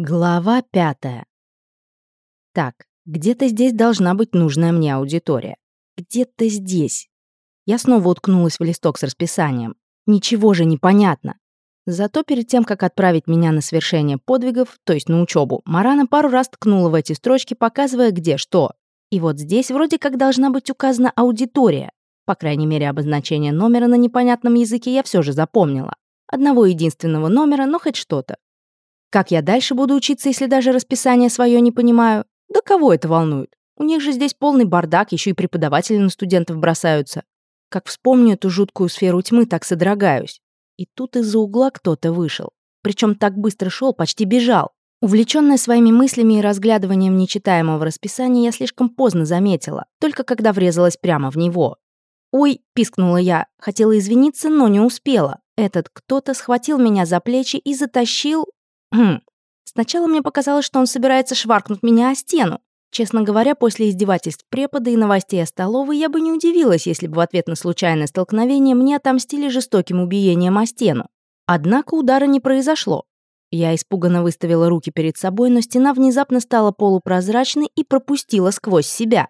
Глава пятая. Так, где-то здесь должна быть нужная мне аудитория. Где-то здесь. Я снова уткнулась в листок с расписанием. Ничего же не понятно. Зато перед тем, как отправить меня на совершение подвигов, то есть на учебу, Марана пару раз ткнула в эти строчки, показывая, где что. И вот здесь вроде как должна быть указана аудитория. По крайней мере, обозначение номера на непонятном языке я все же запомнила. Одного единственного номера, но хоть что-то. Как я дальше буду учиться, если даже расписание свое не понимаю? Да кого это волнует? У них же здесь полный бардак, еще и преподаватели на студентов бросаются. Как вспомню эту жуткую сферу тьмы, так содрогаюсь. И тут из-за угла кто-то вышел. Причем так быстро шел, почти бежал. Увлеченная своими мыслями и разглядыванием нечитаемого расписания, я слишком поздно заметила, только когда врезалась прямо в него. «Ой!» – пискнула я. Хотела извиниться, но не успела. Этот кто-то схватил меня за плечи и затащил. Сначала мне показалось, что он собирается шваркнуть меня о стену. Честно говоря, после издевательств препода и новостей о столовой я бы не удивилась, если бы в ответ на случайное столкновение мне отомстили жестоким убиением о стену. Однако удара не произошло. Я испуганно выставила руки перед собой, но стена внезапно стала полупрозрачной и пропустила сквозь себя.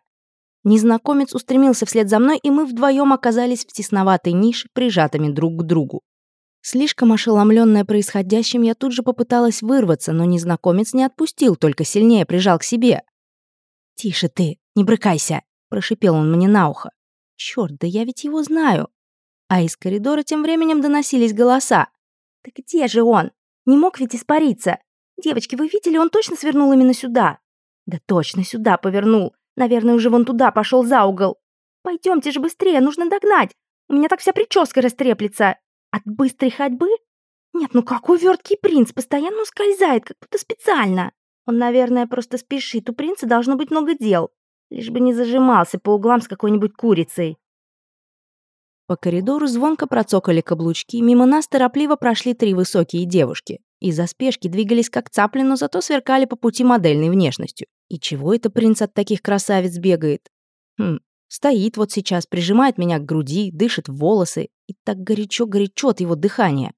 Незнакомец устремился вслед за мной, и мы вдвоем оказались в тесноватой нише, прижатыми друг к другу. Слишком ошеломленная происходящим, я тут же попыталась вырваться, но незнакомец не отпустил, только сильнее прижал к себе. «Тише ты, не брыкайся», — прошипел он мне на ухо. «Чёрт, да я ведь его знаю». А из коридора тем временем доносились голоса. «Да где же он? Не мог ведь испариться? Девочки, вы видели, он точно свернул именно сюда?» «Да точно сюда повернул. Наверное, уже вон туда пошел за угол. Пойдемте же быстрее, нужно догнать. У меня так вся прическа растреплется». От быстрой ходьбы? Нет, ну какой верткий принц, постоянно ускользает, как будто специально. Он, наверное, просто спешит, у принца должно быть много дел. Лишь бы не зажимался по углам с какой-нибудь курицей. По коридору звонко процокали каблучки, мимо нас торопливо прошли три высокие девушки. Из-за спешки двигались как цапли, но зато сверкали по пути модельной внешностью. И чего это принц от таких красавиц бегает? Хм, Стоит вот сейчас, прижимает меня к груди, дышит в волосы, и так горячо-горячо от его дыхания.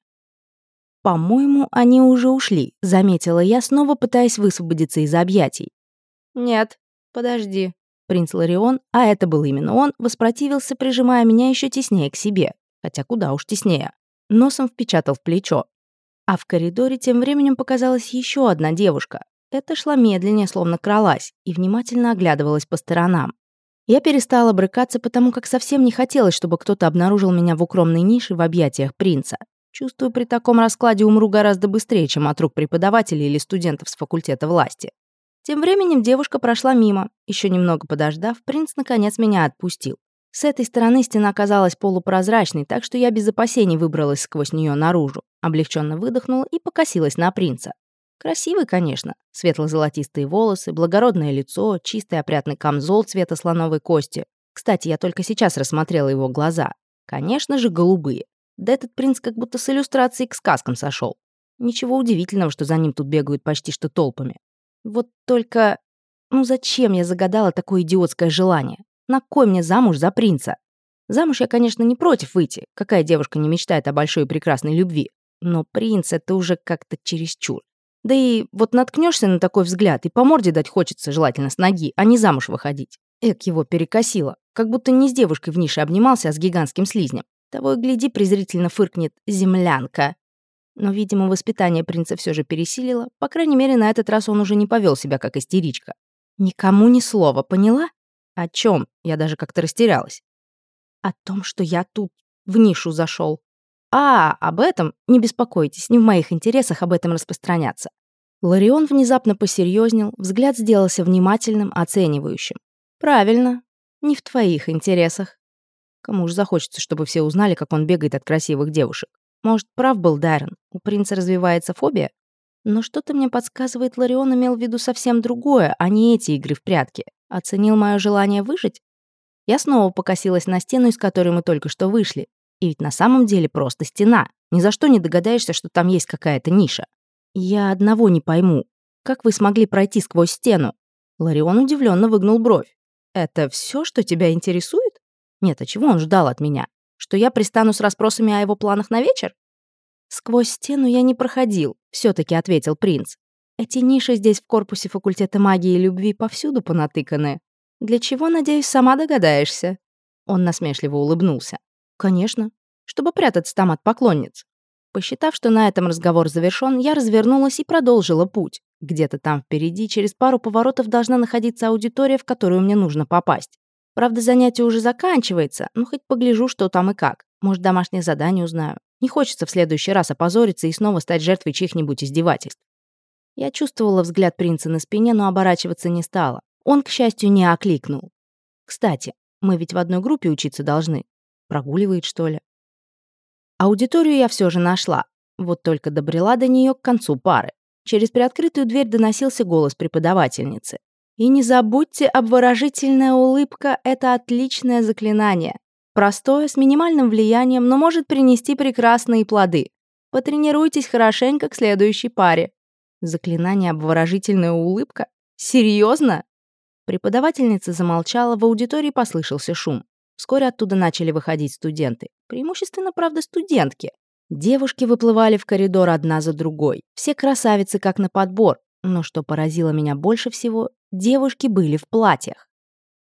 «По-моему, они уже ушли», — заметила я, снова пытаясь высвободиться из объятий. «Нет, подожди». Принц Ларион, а это был именно он, воспротивился, прижимая меня еще теснее к себе, хотя куда уж теснее. Носом впечатал в плечо. А в коридоре тем временем показалась еще одна девушка. Это шла медленнее, словно кралась, и внимательно оглядывалась по сторонам. Я перестала брыкаться, потому как совсем не хотелось, чтобы кто-то обнаружил меня в укромной нише в объятиях принца. Чувствую, при таком раскладе умру гораздо быстрее, чем от рук преподавателей или студентов с факультета власти. Тем временем девушка прошла мимо. Еще немного подождав, принц наконец меня отпустил. С этой стороны стена оказалась полупрозрачной, так что я без опасений выбралась сквозь нее наружу, облегченно выдохнула и покосилась на принца. Красивый, конечно. Светло-золотистые волосы, благородное лицо, чистый опрятный камзол цвета слоновой кости. Кстати, я только сейчас рассмотрела его глаза. Конечно же, голубые. Да этот принц как будто с иллюстрацией к сказкам сошел. Ничего удивительного, что за ним тут бегают почти что толпами. Вот только... Ну зачем я загадала такое идиотское желание? На кой мне замуж за принца? Замуж я, конечно, не против выйти. Какая девушка не мечтает о большой и прекрасной любви? Но принц — это уже как-то чересчур. Да и вот наткнешься на такой взгляд, и по морде дать хочется, желательно с ноги, а не замуж выходить. Эк его перекосило, как будто не с девушкой в нише обнимался, а с гигантским слизнем. Того и гляди, презрительно фыркнет «землянка». Но, видимо, воспитание принца все же пересилило. По крайней мере, на этот раз он уже не повел себя как истеричка. Никому ни слова, поняла? О чем? Я даже как-то растерялась. О том, что я тут в нишу зашел. «А, об этом? Не беспокойтесь, не в моих интересах об этом распространяться». Ларион внезапно посерьезнел, взгляд сделался внимательным, оценивающим. «Правильно, не в твоих интересах. Кому же захочется, чтобы все узнали, как он бегает от красивых девушек? Может, прав был Дайрон, у принца развивается фобия? Но что-то мне подсказывает, Ларион имел в виду совсем другое, а не эти игры в прятки. Оценил мое желание выжить? Я снова покосилась на стену, из которой мы только что вышли, и ведь на самом деле просто стена. Ни за что не догадаешься, что там есть какая-то ниша. Я одного не пойму. Как вы смогли пройти сквозь стену? Ларион удивленно выгнул бровь. Это все, что тебя интересует? Нет, а чего он ждал от меня? Что я пристану с расспросами о его планах на вечер? Сквозь стену я не проходил, все таки ответил принц. Эти ниши здесь в корпусе факультета магии и любви повсюду понатыканы. Для чего, надеюсь, сама догадаешься?» Он насмешливо улыбнулся. «Конечно. Чтобы прятаться там от поклонниц». Посчитав, что на этом разговор завершён, я развернулась и продолжила путь. Где-то там впереди, через пару поворотов, должна находиться аудитория, в которую мне нужно попасть. Правда, занятие уже заканчивается, но хоть погляжу, что там и как. Может, домашнее задание узнаю. Не хочется в следующий раз опозориться и снова стать жертвой чьих-нибудь издевательств. Я чувствовала взгляд принца на спине, но оборачиваться не стала. Он, к счастью, не окликнул. Кстати, мы ведь в одной группе учиться должны. Прогуливает, что ли? Аудиторию я все же нашла. Вот только добрела до нее к концу пары. Через приоткрытую дверь доносился голос преподавательницы. И не забудьте, обворожительная улыбка — это отличное заклинание. Простое, с минимальным влиянием, но может принести прекрасные плоды. Потренируйтесь хорошенько к следующей паре. Заклинание «обворожительная улыбка»? Серьезно? Преподавательница замолчала, в аудитории послышался шум. Вскоре оттуда начали выходить студенты. Преимущественно, правда, студентки. Девушки выплывали в коридор одна за другой. Все красавицы как на подбор. Но что поразило меня больше всего, девушки были в платьях.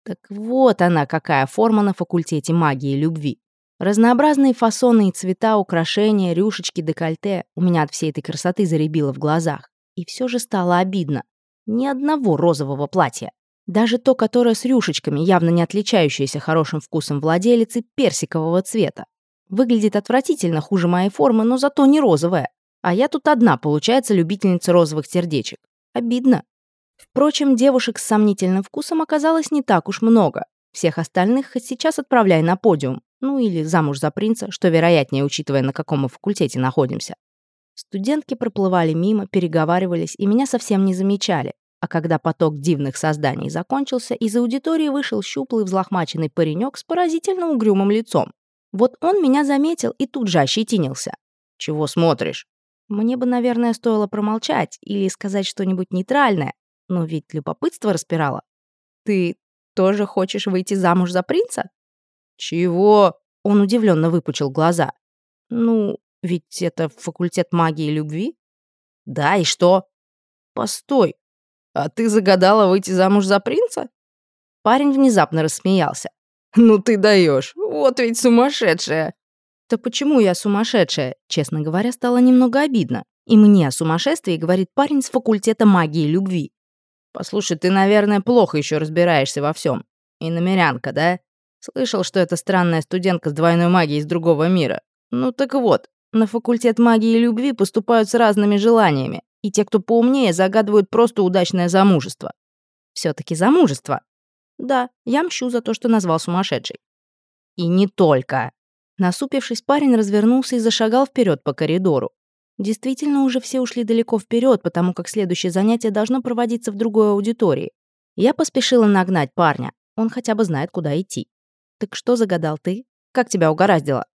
Так вот она, какая форма на факультете магии и любви. Разнообразные фасоны и цвета, украшения, рюшечки, декольте. У меня от всей этой красоты заребило в глазах. И все же стало обидно. Ни одного розового платья. Даже то, которое с рюшечками, явно не отличающееся хорошим вкусом владелицы, персикового цвета. Выглядит отвратительно, хуже моей формы, но зато не розовая. А я тут одна, получается, любительница розовых сердечек. Обидно. Впрочем, девушек с сомнительным вкусом оказалось не так уж много. Всех остальных хоть сейчас отправляй на подиум. Ну или замуж за принца, что вероятнее, учитывая, на каком мы факультете находимся. Студентки проплывали мимо, переговаривались и меня совсем не замечали. А когда поток дивных созданий закончился, из аудитории вышел щуплый взлохмаченный паренек с поразительно угрюмым лицом. Вот он меня заметил и тут же ощетинился. «Чего смотришь?» Мне бы, наверное, стоило промолчать или сказать что-нибудь нейтральное, но ведь любопытство распирало. «Ты тоже хочешь выйти замуж за принца?» «Чего?» Он удивленно выпучил глаза. «Ну, ведь это факультет магии и любви?» «Да, и что?» «Постой, а ты загадала выйти замуж за принца?» Парень внезапно рассмеялся. «Ну ты даешь, вот ведь сумасшедшая!» «Да почему я сумасшедшая?» Честно говоря, стало немного обидно. И мне о сумасшествии говорит парень с факультета магии и любви. «Послушай, ты, наверное, плохо еще разбираешься во всем. И намерянка, да? Слышал, что это странная студентка с двойной магией из другого мира. Ну так вот, на факультет магии и любви поступают с разными желаниями и те, кто поумнее, загадывают просто удачное замужество. все таки замужество. Да, я мщу за то, что назвал сумасшедшей. И не только. Насупившись, парень развернулся и зашагал вперед по коридору. Действительно, уже все ушли далеко вперед, потому как следующее занятие должно проводиться в другой аудитории. Я поспешила нагнать парня. Он хотя бы знает, куда идти. Так что загадал ты? Как тебя угораздило?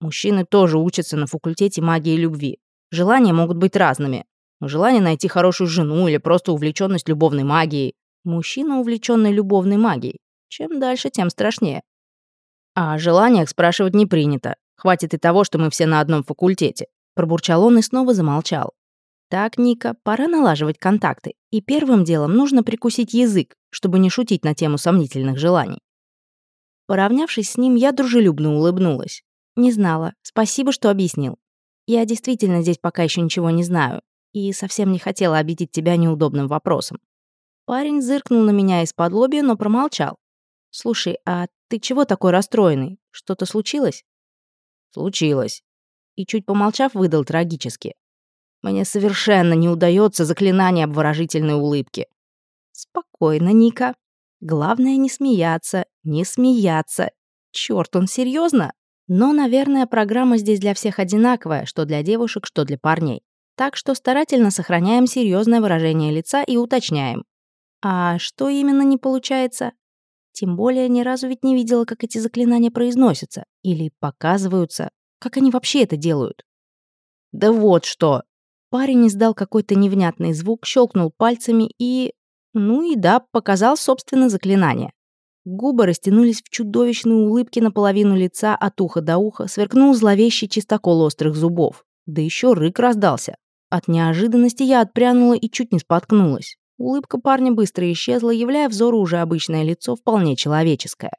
Мужчины тоже учатся на факультете магии любви. Желания могут быть разными. Желание найти хорошую жену или просто увлеченность любовной магией. Мужчина, увлеченный любовной магией. Чем дальше, тем страшнее. А о желаниях спрашивать не принято. Хватит и того, что мы все на одном факультете. Пробурчал он и снова замолчал. Так, Ника, пора налаживать контакты. И первым делом нужно прикусить язык, чтобы не шутить на тему сомнительных желаний. Поравнявшись с ним, я дружелюбно улыбнулась. Не знала. Спасибо, что объяснил. Я действительно здесь пока еще ничего не знаю и совсем не хотела обидеть тебя неудобным вопросом. Парень зыркнул на меня из-под лобья, но промолчал. «Слушай, а ты чего такой расстроенный? Что-то случилось?» «Случилось». И чуть помолчав, выдал трагически. «Мне совершенно не удается заклинание обворожительной улыбки». «Спокойно, Ника. Главное не смеяться, не смеяться. Чёрт, он серьезно? Но, наверное, программа здесь для всех одинаковая, что для девушек, что для парней. Так что старательно сохраняем серьезное выражение лица и уточняем. А что именно не получается? Тем более ни разу ведь не видела, как эти заклинания произносятся или показываются. Как они вообще это делают? Да вот что. Парень издал какой-то невнятный звук, щелкнул пальцами и... Ну и да, показал, собственно, заклинание. Губы растянулись в чудовищные улыбки наполовину лица от уха до уха, сверкнул зловещий чистокол острых зубов. Да еще рык раздался. От неожиданности я отпрянула и чуть не споткнулась. Улыбка парня быстро исчезла, являя взору уже обычное лицо, вполне человеческое.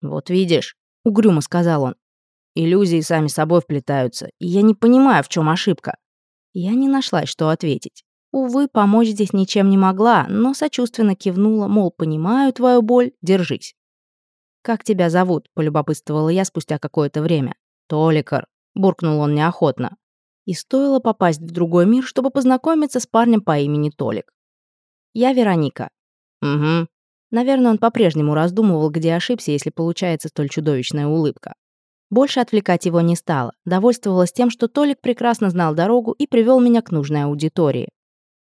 «Вот видишь», — угрюмо сказал он, — «иллюзии сами собой вплетаются, и я не понимаю, в чем ошибка». Я не нашла, что ответить. Увы, помочь здесь ничем не могла, но сочувственно кивнула, мол, понимаю твою боль, держись. «Как тебя зовут?» — полюбопытствовала я спустя какое-то время. «Толикар», — буркнул он неохотно. И стоило попасть в другой мир, чтобы познакомиться с парнем по имени Толик. «Я Вероника». «Угу». Наверное, он по-прежнему раздумывал, где ошибся, если получается столь чудовищная улыбка. Больше отвлекать его не стало. Довольствовалась тем, что Толик прекрасно знал дорогу и привел меня к нужной аудитории.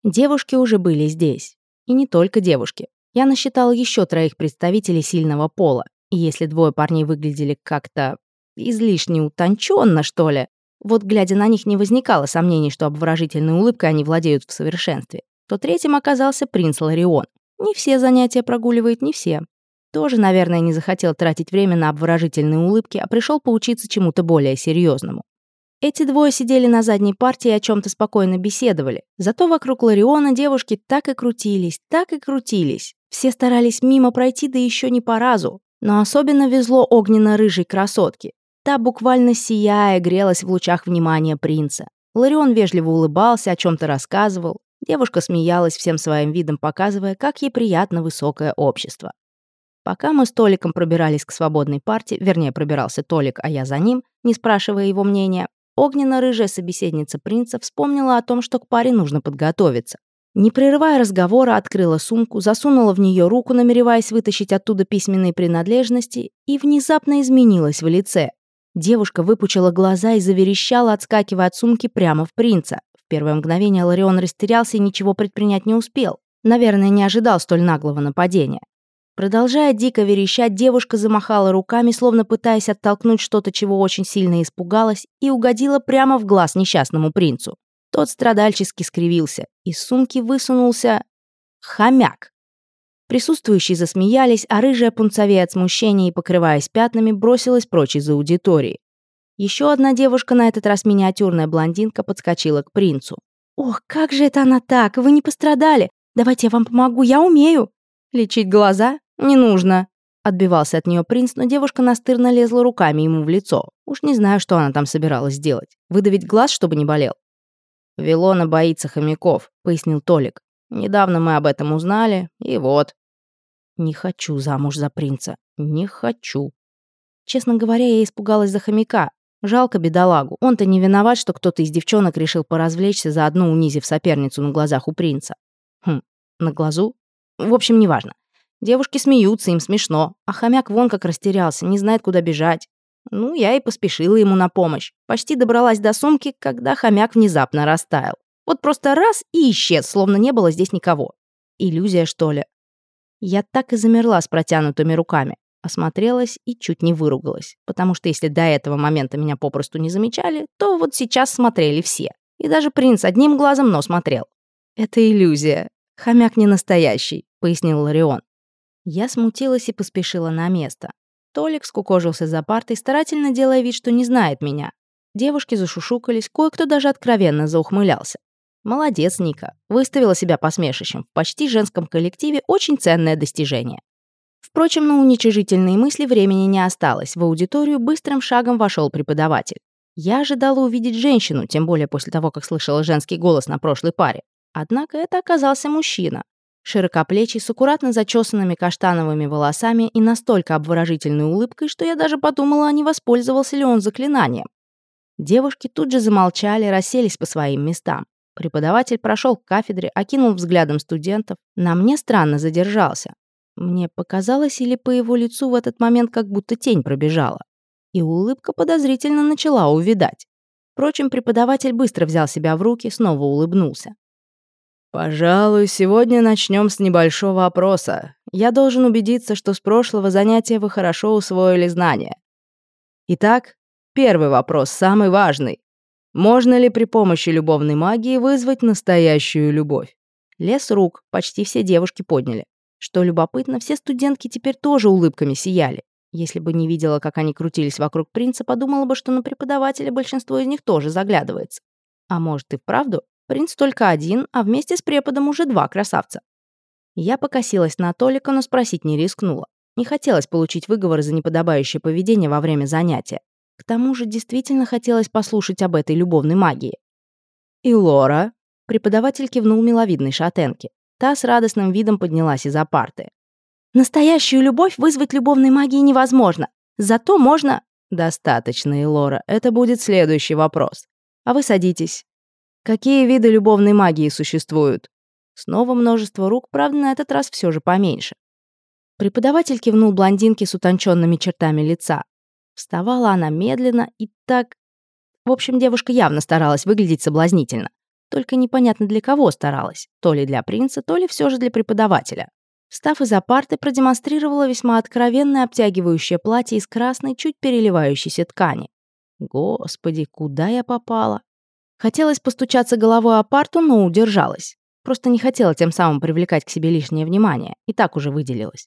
Девушки уже были здесь. И не только девушки. Я насчитала еще троих представителей сильного пола. И если двое парней выглядели как-то излишне утонченно, что ли, вот глядя на них не возникало сомнений, что обворожительной улыбкой они владеют в совершенстве, то третьим оказался принц Ларион. Не все занятия прогуливает, не все. Тоже, наверное, не захотел тратить время на обворожительные улыбки, а пришел поучиться чему-то более серьезному. Эти двое сидели на задней партии и о чем то спокойно беседовали. Зато вокруг Лариона девушки так и крутились, так и крутились. Все старались мимо пройти, да еще не по разу. Но особенно везло огненно-рыжей красотке. Та буквально сияя грелась в лучах внимания принца. Ларион вежливо улыбался, о чем то рассказывал. Девушка смеялась всем своим видом, показывая, как ей приятно высокое общество. Пока мы с Толиком пробирались к свободной партии, вернее, пробирался Толик, а я за ним, не спрашивая его мнения, огненно-рыжая собеседница принца вспомнила о том, что к паре нужно подготовиться. Не прерывая разговора, открыла сумку, засунула в нее руку, намереваясь вытащить оттуда письменные принадлежности, и внезапно изменилась в лице. Девушка выпучила глаза и заверещала, отскакивая от сумки прямо в принца. В первое мгновение Ларион растерялся и ничего предпринять не успел. Наверное, не ожидал столь наглого нападения. Продолжая дико верещать, девушка замахала руками, словно пытаясь оттолкнуть что-то, чего очень сильно испугалась, и угодила прямо в глаз несчастному принцу. Тот страдальчески скривился. Из сумки высунулся... хомяк. Присутствующие засмеялись, а рыжая пунцовея от смущения и покрываясь пятнами, бросилась прочь из аудитории. Еще одна девушка, на этот раз миниатюрная блондинка, подскочила к принцу. «Ох, как же это она так? Вы не пострадали? Давайте я вам помогу, я умею!» «Лечить глаза? «Не нужно», — отбивался от нее принц, но девушка настырно лезла руками ему в лицо. Уж не знаю, что она там собиралась делать. Выдавить глаз, чтобы не болел? «Вилона боится хомяков», — пояснил Толик. «Недавно мы об этом узнали, и вот». «Не хочу замуж за принца. Не хочу». Честно говоря, я испугалась за хомяка. Жалко бедолагу. Он-то не виноват, что кто-то из девчонок решил поразвлечься, заодно унизив соперницу на глазах у принца. Хм, на глазу? В общем, неважно. Девушки смеются, им смешно, а хомяк вон как растерялся, не знает, куда бежать. Ну, я и поспешила ему на помощь. Почти добралась до сумки, когда хомяк внезапно растаял. Вот просто раз и исчез, словно не было здесь никого. Иллюзия, что ли? Я так и замерла с протянутыми руками. Осмотрелась и чуть не выругалась, потому что если до этого момента меня попросту не замечали, то вот сейчас смотрели все. И даже принц одним глазом, но смотрел. «Это иллюзия. Хомяк не настоящий», — пояснил Ларион. Я смутилась и поспешила на место. Толик скукожился за партой, старательно делая вид, что не знает меня. Девушки зашушукались, кое-кто даже откровенно заухмылялся. Молодец, Ника. Выставила себя посмешищем. В почти женском коллективе очень ценное достижение. Впрочем, на уничижительные мысли времени не осталось. В аудиторию быстрым шагом вошел преподаватель. Я ожидала увидеть женщину, тем более после того, как слышала женский голос на прошлой паре. Однако это оказался мужчина широкоплечий, с аккуратно зачесанными каштановыми волосами и настолько обворожительной улыбкой, что я даже подумала, а не воспользовался ли он заклинанием. Девушки тут же замолчали, расселись по своим местам. Преподаватель прошел к кафедре, окинул взглядом студентов. На мне странно задержался. Мне показалось, или по его лицу в этот момент как будто тень пробежала. И улыбка подозрительно начала увидать. Впрочем, преподаватель быстро взял себя в руки, снова улыбнулся. «Пожалуй, сегодня начнем с небольшого опроса. Я должен убедиться, что с прошлого занятия вы хорошо усвоили знания. Итак, первый вопрос, самый важный. Можно ли при помощи любовной магии вызвать настоящую любовь? Лес рук, почти все девушки подняли. Что любопытно, все студентки теперь тоже улыбками сияли. Если бы не видела, как они крутились вокруг принца, подумала бы, что на преподавателя большинство из них тоже заглядывается. А может и вправду? Принц только один, а вместе с преподом уже два красавца. Я покосилась на Толика, но спросить не рискнула. Не хотелось получить выговор за неподобающее поведение во время занятия. Тому же действительно хотелось послушать об этой любовной магии. «И Лора?» — преподаватель кивнул миловидной шатенке. Та с радостным видом поднялась из-за парты. «Настоящую любовь вызвать любовной магией невозможно. Зато можно...» «Достаточно, Илора. Это будет следующий вопрос. А вы садитесь. Какие виды любовной магии существуют?» Снова множество рук, правда, на этот раз все же поменьше. Преподаватель кивнул блондинке с утонченными чертами лица. Вставала она медленно и так... В общем, девушка явно старалась выглядеть соблазнительно. Только непонятно для кого старалась. То ли для принца, то ли все же для преподавателя. Встав из-за парты, продемонстрировала весьма откровенное обтягивающее платье из красной, чуть переливающейся ткани. Господи, куда я попала? Хотелось постучаться головой о парту, но удержалась. Просто не хотела тем самым привлекать к себе лишнее внимание, и так уже выделилась.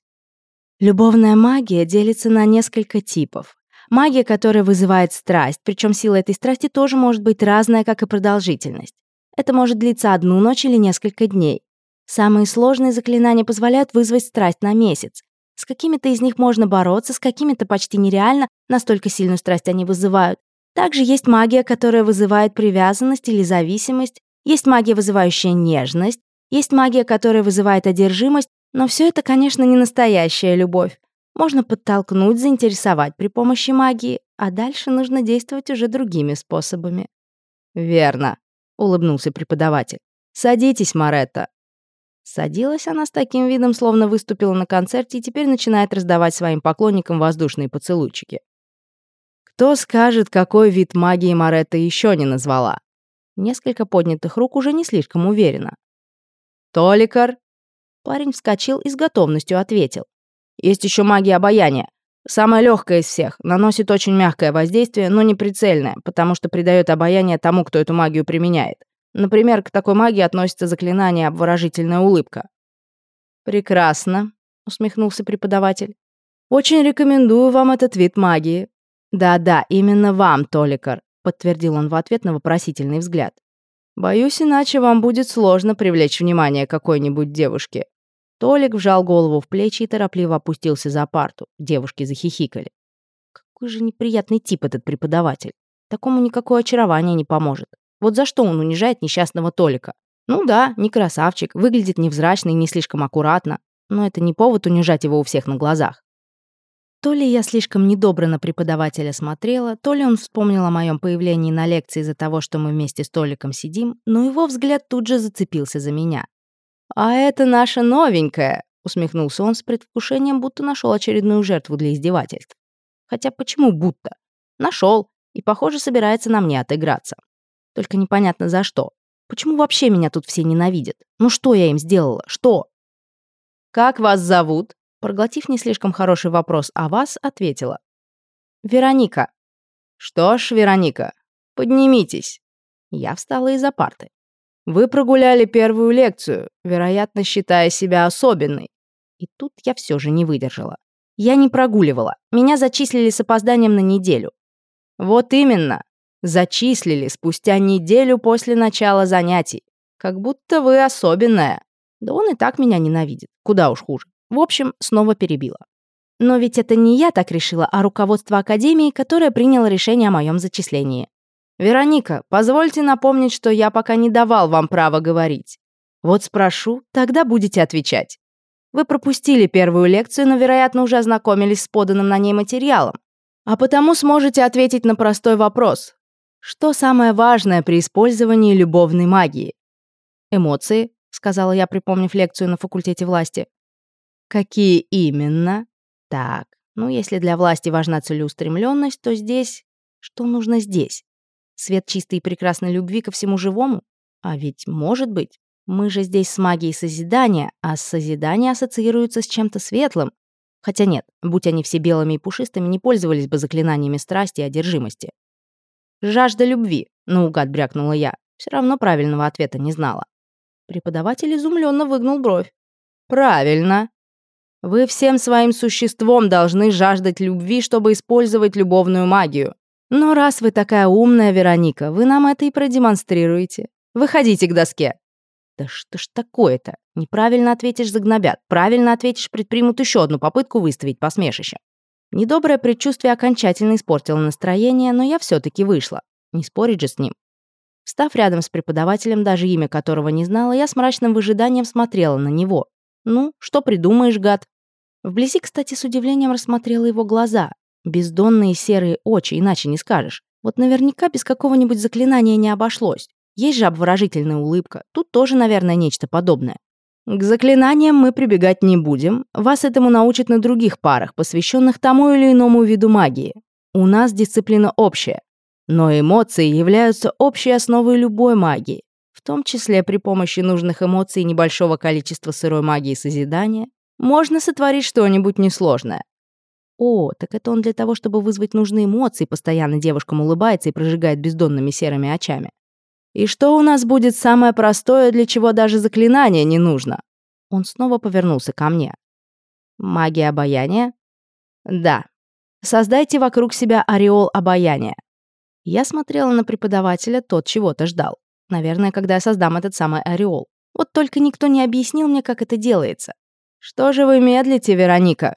Любовная магия делится на несколько типов. Магия, которая вызывает страсть, причем сила этой страсти тоже может быть разная, как и продолжительность. Это может длиться одну ночь или несколько дней. Самые сложные заклинания позволяют вызвать страсть на месяц. С какими-то из них можно бороться, с какими-то почти нереально, настолько сильную страсть они вызывают. Также есть магия, которая вызывает привязанность или зависимость, есть магия, вызывающая нежность, есть магия, которая вызывает одержимость, но все это, конечно, не настоящая любовь. Можно подтолкнуть, заинтересовать при помощи магии, а дальше нужно действовать уже другими способами. «Верно», — улыбнулся преподаватель. «Садитесь, Маретта». Садилась она с таким видом, словно выступила на концерте и теперь начинает раздавать своим поклонникам воздушные поцелуйчики. Кто скажет, какой вид магии Маретта еще не назвала? Несколько поднятых рук уже не слишком уверенно. «Толикар!» Парень вскочил и с готовностью ответил. «Есть еще магия обаяния. Самая легкая из всех, наносит очень мягкое воздействие, но не прицельное, потому что придает обаяние тому, кто эту магию применяет. Например, к такой магии относится заклинание «Обворожительная улыбка». «Прекрасно», — усмехнулся преподаватель. «Очень рекомендую вам этот вид магии». «Да-да, именно вам, Толикар подтвердил он в ответ на вопросительный взгляд. «Боюсь, иначе вам будет сложно привлечь внимание какой-нибудь девушки». Толик вжал голову в плечи и торопливо опустился за парту. Девушки захихикали. Какой же неприятный тип этот преподаватель. Такому никакое очарование не поможет. Вот за что он унижает несчастного Толика? Ну да, не красавчик, выглядит невзрачно и не слишком аккуратно, но это не повод унижать его у всех на глазах. То ли я слишком недобро на преподавателя смотрела, то ли он вспомнил о моем появлении на лекции из-за того, что мы вместе с Толиком сидим, но его взгляд тут же зацепился за меня. «А это наша новенькая», — усмехнулся он с предвкушением, будто нашел очередную жертву для издевательств. Хотя почему будто? Нашел и, похоже, собирается на мне отыграться. Только непонятно за что. Почему вообще меня тут все ненавидят? Ну что я им сделала? Что? «Как вас зовут?» Проглотив не слишком хороший вопрос о вас, ответила. «Вероника». «Что ж, Вероника, поднимитесь». Я встала из-за парты. «Вы прогуляли первую лекцию, вероятно, считая себя особенной». И тут я все же не выдержала. Я не прогуливала. Меня зачислили с опозданием на неделю. Вот именно. Зачислили спустя неделю после начала занятий. Как будто вы особенная. Да он и так меня ненавидит. Куда уж хуже. В общем, снова перебила. Но ведь это не я так решила, а руководство Академии, которое приняло решение о моем зачислении. «Вероника, позвольте напомнить, что я пока не давал вам права говорить. Вот спрошу, тогда будете отвечать. Вы пропустили первую лекцию, но, вероятно, уже ознакомились с поданным на ней материалом. А потому сможете ответить на простой вопрос. Что самое важное при использовании любовной магии? Эмоции, сказала я, припомнив лекцию на факультете власти. Какие именно? Так, ну если для власти важна целеустремленность, то здесь... Что нужно здесь? Свет чистой и прекрасной любви ко всему живому? А ведь может быть. Мы же здесь с магией созидания, а созидание ассоциируется с чем-то светлым. Хотя нет, будь они все белыми и пушистыми, не пользовались бы заклинаниями страсти и одержимости. «Жажда любви», — наугад брякнула я. Все равно правильного ответа не знала. Преподаватель изумленно выгнул бровь. «Правильно. Вы всем своим существом должны жаждать любви, чтобы использовать любовную магию. Но раз вы такая умная, Вероника, вы нам это и продемонстрируете. Выходите к доске!» «Да что ж такое-то? Неправильно ответишь, загнобят. Правильно ответишь, предпримут еще одну попытку выставить посмешище». Недоброе предчувствие окончательно испортило настроение, но я все таки вышла. Не спорить же с ним. Встав рядом с преподавателем, даже имя которого не знала, я с мрачным выжиданием смотрела на него. «Ну, что придумаешь, гад?» Вблизи, кстати, с удивлением рассмотрела его глаза. Бездонные серые очи, иначе не скажешь. Вот наверняка без какого-нибудь заклинания не обошлось. Есть же обворожительная улыбка. Тут тоже, наверное, нечто подобное. К заклинаниям мы прибегать не будем. Вас этому научат на других парах, посвященных тому или иному виду магии. У нас дисциплина общая. Но эмоции являются общей основой любой магии, в том числе при помощи нужных эмоций и небольшого количества сырой магии созидания можно сотворить что-нибудь несложное. О, так это он для того, чтобы вызвать нужные эмоции, постоянно девушкам улыбается и прожигает бездонными серыми очами. И что у нас будет самое простое, для чего даже заклинание не нужно? Он снова повернулся ко мне. Магия обаяния? Да. Создайте вокруг себя ореол обаяния. Я смотрела на преподавателя, тот чего-то ждал. Наверное, когда я создам этот самый ореол. Вот только никто не объяснил мне, как это делается. Что же вы медлите, Вероника?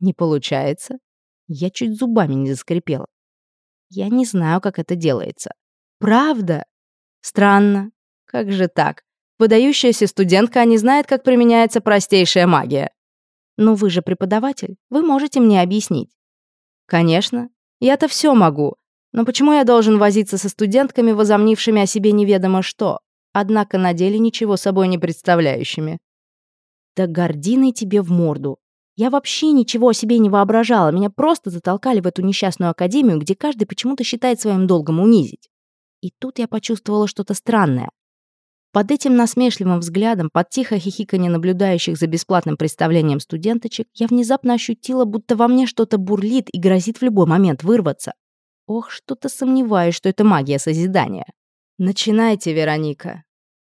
Не получается. Я чуть зубами не заскрипела. Я не знаю, как это делается. Правда? Странно. Как же так? Выдающаяся студентка, а не знает, как применяется простейшая магия. Но вы же преподаватель, вы можете мне объяснить. Конечно. Я-то все могу. Но почему я должен возиться со студентками, возомнившими о себе неведомо что, однако на деле ничего собой не представляющими? Да гординой тебе в морду. Я вообще ничего о себе не воображала, меня просто затолкали в эту несчастную академию, где каждый почему-то считает своим долгом унизить. И тут я почувствовала что-то странное. Под этим насмешливым взглядом, под тихо хихиканье наблюдающих за бесплатным представлением студенточек, я внезапно ощутила, будто во мне что-то бурлит и грозит в любой момент вырваться. Ох, что-то сомневаюсь, что это магия созидания. Начинайте, Вероника.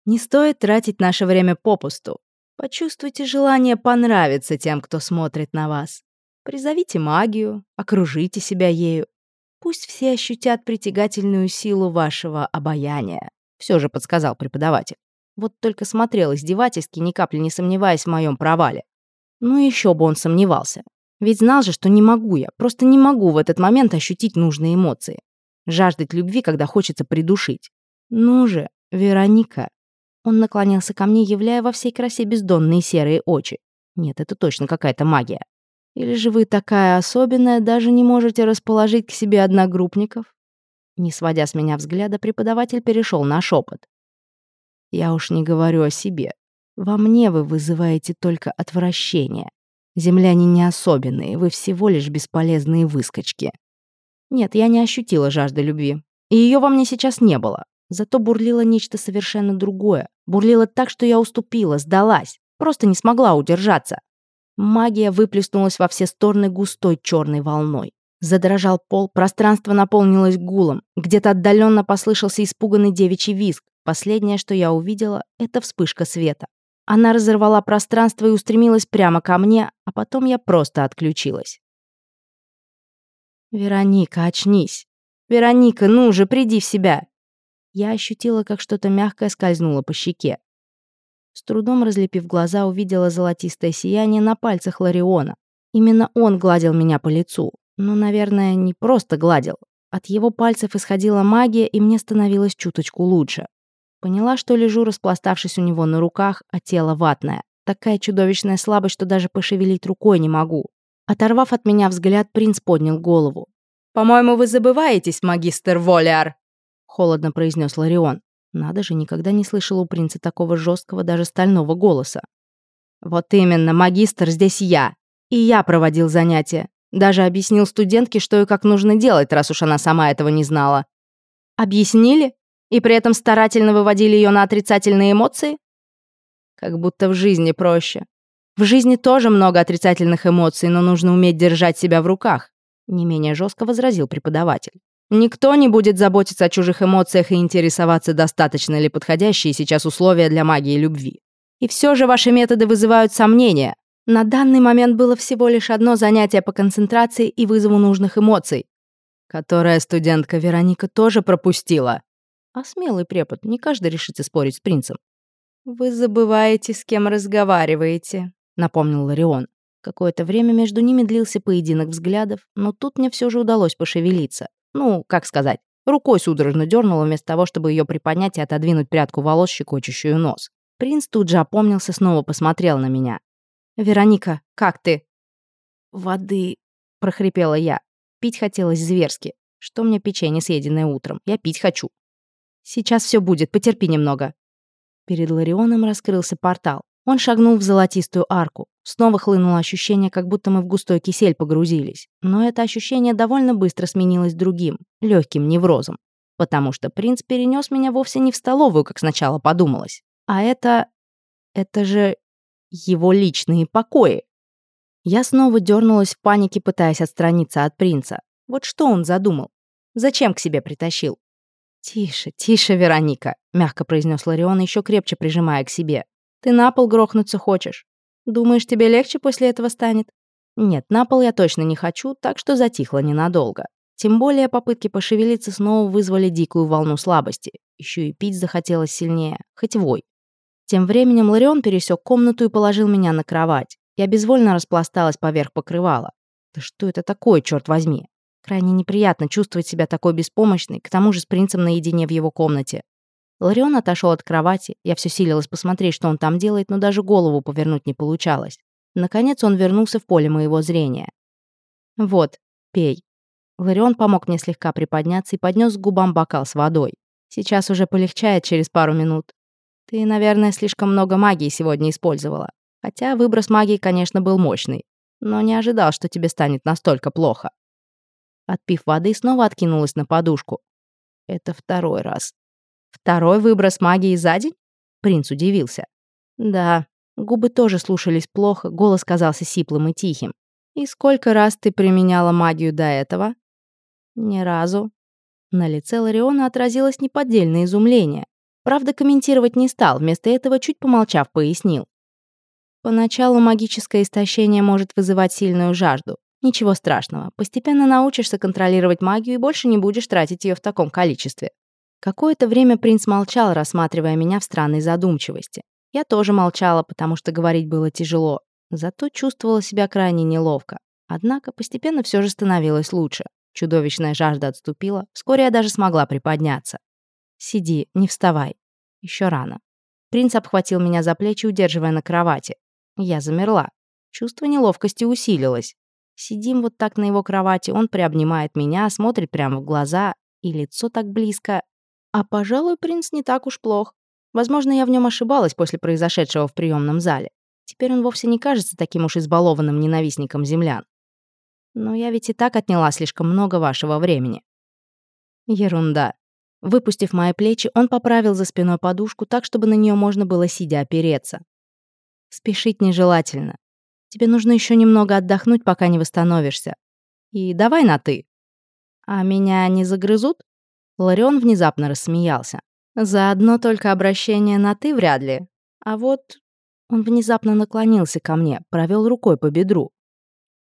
Не стоит тратить наше время попусту. Почувствуйте желание понравиться тем, кто смотрит на вас. Призовите магию, окружите себя ею. Пусть все ощутят притягательную силу вашего обаяния. Все же подсказал преподаватель. Вот только смотрел издевательски, ни капли не сомневаясь в моем провале. Ну еще бы он сомневался. Ведь знал же, что не могу я, просто не могу в этот момент ощутить нужные эмоции. Жаждать любви, когда хочется придушить. Ну же, Вероника. Он наклонился ко мне, являя во всей красе бездонные серые очи. Нет, это точно какая-то магия. Или же вы такая особенная, даже не можете расположить к себе одногруппников? Не сводя с меня взгляда, преподаватель перешел на шепот. Я уж не говорю о себе. Во мне вы вызываете только отвращение. Земляне не особенные, вы всего лишь бесполезные выскочки. Нет, я не ощутила жажды любви. И ее во мне сейчас не было. Зато бурлило нечто совершенно другое. Бурлило так, что я уступила, сдалась. Просто не смогла удержаться. Магия выплеснулась во все стороны густой черной волной. Задрожал пол, пространство наполнилось гулом. Где-то отдаленно послышался испуганный девичий визг. Последнее, что я увидела, это вспышка света. Она разорвала пространство и устремилась прямо ко мне, а потом я просто отключилась. «Вероника, очнись! Вероника, ну же, приди в себя!» Я ощутила, как что-то мягкое скользнуло по щеке. С трудом разлепив глаза, увидела золотистое сияние на пальцах Лариона. Именно он гладил меня по лицу. Но, наверное, не просто гладил. От его пальцев исходила магия, и мне становилось чуточку лучше. Поняла, что лежу, распластавшись у него на руках, а тело ватное. Такая чудовищная слабость, что даже пошевелить рукой не могу. Оторвав от меня взгляд, принц поднял голову. «По-моему, вы забываетесь, магистр Воляр!» Холодно произнес Ларион. Надо же, никогда не слышал у принца такого жесткого, даже стального голоса. «Вот именно, магистр здесь я. И я проводил занятия. Даже объяснил студентке, что и как нужно делать, раз уж она сама этого не знала. Объяснили? И при этом старательно выводили ее на отрицательные эмоции? Как будто в жизни проще. В жизни тоже много отрицательных эмоций, но нужно уметь держать себя в руках, не менее жестко возразил преподаватель. Никто не будет заботиться о чужих эмоциях и интересоваться, достаточно ли подходящие сейчас условия для магии любви. И все же ваши методы вызывают сомнения. На данный момент было всего лишь одно занятие по концентрации и вызову нужных эмоций, которое студентка Вероника тоже пропустила. А смелый препод, не каждый решится спорить с принцем. «Вы забываете, с кем разговариваете», — напомнил Ларион. Какое-то время между ними длился поединок взглядов, но тут мне все же удалось пошевелиться. Ну, как сказать, рукой судорожно дернула вместо того, чтобы ее приподнять и отодвинуть прядку волос, щекочущую нос. Принц тут же опомнился, снова посмотрел на меня. «Вероника, как ты?» «Воды», — прохрипела я. Пить хотелось зверски. Что мне печенье, съеденное утром? Я пить хочу. «Сейчас все будет, потерпи немного». Перед Ларионом раскрылся портал. Он шагнул в золотистую арку. Снова хлынуло ощущение, как будто мы в густой кисель погрузились. Но это ощущение довольно быстро сменилось другим, легким неврозом. Потому что принц перенес меня вовсе не в столовую, как сначала подумалось. А это... это же его личные покои. Я снова дернулась в панике, пытаясь отстраниться от принца. Вот что он задумал? Зачем к себе притащил? «Тише, тише, Вероника», — мягко произнес Ларион, еще крепче прижимая к себе. «Ты на пол грохнуться хочешь? Думаешь, тебе легче после этого станет?» «Нет, на пол я точно не хочу, так что затихло ненадолго. Тем более попытки пошевелиться снова вызвали дикую волну слабости. Еще и пить захотелось сильнее, хоть вой. Тем временем Ларион пересек комнату и положил меня на кровать. Я безвольно распласталась поверх покрывала. Да что это такое, черт возьми? Крайне неприятно чувствовать себя такой беспомощной, к тому же с принцем наедине в его комнате. Ларион отошел от кровати, я все силилась посмотреть, что он там делает, но даже голову повернуть не получалось. Наконец он вернулся в поле моего зрения. «Вот, пей». Ларион помог мне слегка приподняться и поднес к губам бокал с водой. Сейчас уже полегчает через пару минут. Ты, наверное, слишком много магии сегодня использовала. Хотя выброс магии, конечно, был мощный. Но не ожидал, что тебе станет настолько плохо. Отпив воды, снова откинулась на подушку. Это второй раз. Второй выброс магии за день? Принц удивился. Да, губы тоже слушались плохо, голос казался сиплым и тихим. И сколько раз ты применяла магию до этого? Ни разу. На лице Лариона отразилось неподдельное изумление. Правда, комментировать не стал, вместо этого, чуть помолчав, пояснил. Поначалу магическое истощение может вызывать сильную жажду. Ничего страшного, постепенно научишься контролировать магию и больше не будешь тратить ее в таком количестве. Какое-то время принц молчал, рассматривая меня в странной задумчивости. Я тоже молчала, потому что говорить было тяжело, зато чувствовала себя крайне неловко. Однако постепенно все же становилось лучше. Чудовищная жажда отступила, вскоре я даже смогла приподняться. «Сиди, не вставай. Еще рано». Принц обхватил меня за плечи, удерживая на кровати. Я замерла. Чувство неловкости усилилось. Сидим вот так на его кровати, он приобнимает меня, смотрит прямо в глаза, и лицо так близко. А, пожалуй, принц не так уж плох. Возможно, я в нем ошибалась после произошедшего в приемном зале. Теперь он вовсе не кажется таким уж избалованным ненавистником землян. Но я ведь и так отняла слишком много вашего времени. Ерунда. Выпустив мои плечи, он поправил за спиной подушку так, чтобы на нее можно было сидя опереться. Спешить нежелательно. Тебе нужно еще немного отдохнуть, пока не восстановишься. И давай на «ты». А меня не загрызут? Ларион внезапно рассмеялся. «За одно только обращение на «ты» вряд ли. А вот...» Он внезапно наклонился ко мне, провел рукой по бедру.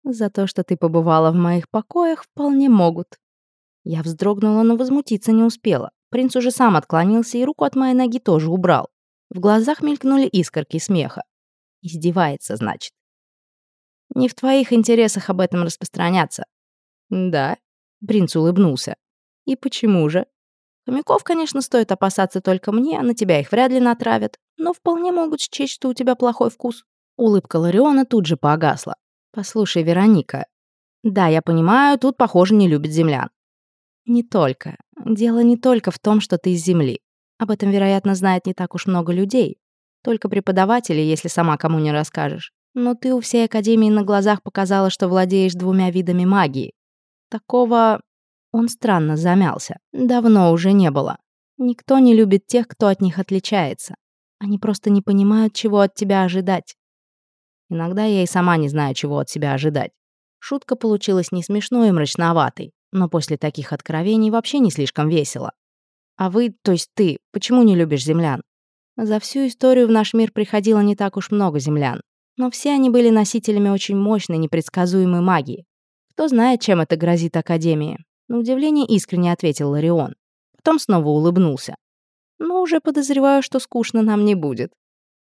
«За то, что ты побывала в моих покоях, вполне могут». Я вздрогнула, но возмутиться не успела. Принц уже сам отклонился и руку от моей ноги тоже убрал. В глазах мелькнули искорки смеха. Издевается, значит. «Не в твоих интересах об этом распространяться». «Да», — принц улыбнулся. И почему же? Хомяков, конечно, стоит опасаться только мне, на тебя их вряд ли натравят, но вполне могут счесть, что у тебя плохой вкус. Улыбка Лариона тут же погасла. Послушай, Вероника. Да, я понимаю, тут, похоже, не любят землян. Не только. Дело не только в том, что ты из земли. Об этом, вероятно, знает не так уж много людей. Только преподаватели, если сама кому не расскажешь. Но ты у всей Академии на глазах показала, что владеешь двумя видами магии. Такого он странно замялся. Давно уже не было. Никто не любит тех, кто от них отличается. Они просто не понимают, чего от тебя ожидать. Иногда я и сама не знаю, чего от себя ожидать. Шутка получилась не смешной и мрачноватой, но после таких откровений вообще не слишком весело. А вы, то есть ты, почему не любишь землян? За всю историю в наш мир приходило не так уж много землян, но все они были носителями очень мощной, непредсказуемой магии. Кто знает, чем это грозит Академии. На удивление искренне ответил Ларион. потом снова улыбнулся. Но уже подозреваю, что скучно нам не будет.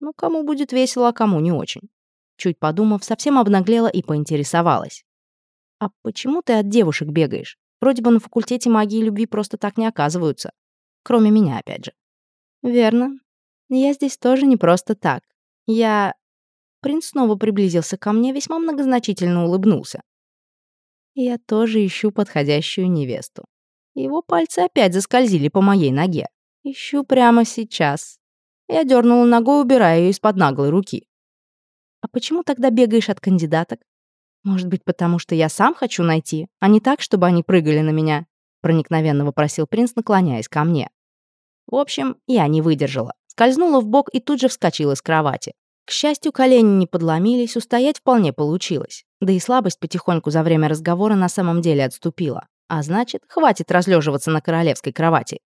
Ну, кому будет весело, а кому не очень. Чуть подумав, совсем обнаглела и поинтересовалась. «А почему ты от девушек бегаешь? Вроде бы на факультете магии и любви просто так не оказываются. Кроме меня, опять же». «Верно. Я здесь тоже не просто так. Я...» Принц снова приблизился ко мне, весьма многозначительно улыбнулся. «Я тоже ищу подходящую невесту. Его пальцы опять заскользили по моей ноге. Ищу прямо сейчас. Я дернула ногой, убирая ее из-под наглой руки. А почему тогда бегаешь от кандидаток? Может быть, потому что я сам хочу найти, а не так, чтобы они прыгали на меня? Проникновенно вопросил принц, наклоняясь ко мне. В общем, я не выдержала. Скользнула в бок и тут же вскочила с кровати. К счастью, колени не подломились, устоять вполне получилось. Да и слабость потихоньку за время разговора на самом деле отступила. А значит, хватит разлеживаться на королевской кровати.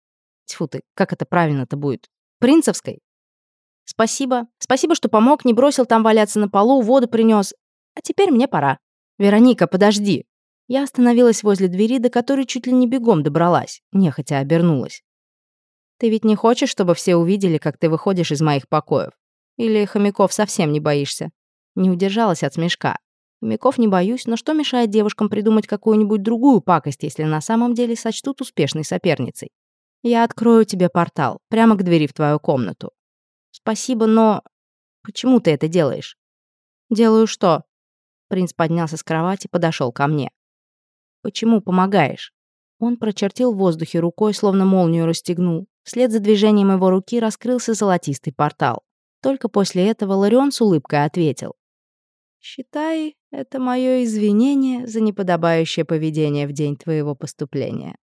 Тьфу ты, как это правильно-то будет? Принцевской? Спасибо. Спасибо, что помог, не бросил там валяться на полу, воду принес. А теперь мне пора. Вероника, подожди. Я остановилась возле двери, до которой чуть ли не бегом добралась, нехотя обернулась. Ты ведь не хочешь, чтобы все увидели, как ты выходишь из моих покоев? Или хомяков совсем не боишься? Не удержалась от смешка. Хомяков не боюсь, но что мешает девушкам придумать какую-нибудь другую пакость, если на самом деле сочтут успешной соперницей? Я открою тебе портал, прямо к двери в твою комнату. Спасибо, но... Почему ты это делаешь? Делаю что? Принц поднялся с кровати, подошел ко мне. Почему помогаешь? Он прочертил в воздухе рукой, словно молнию расстегнул. Вслед за движением его руки раскрылся золотистый портал. Только после этого Ларион с улыбкой ответил. «Считай, это мое извинение за неподобающее поведение в день твоего поступления».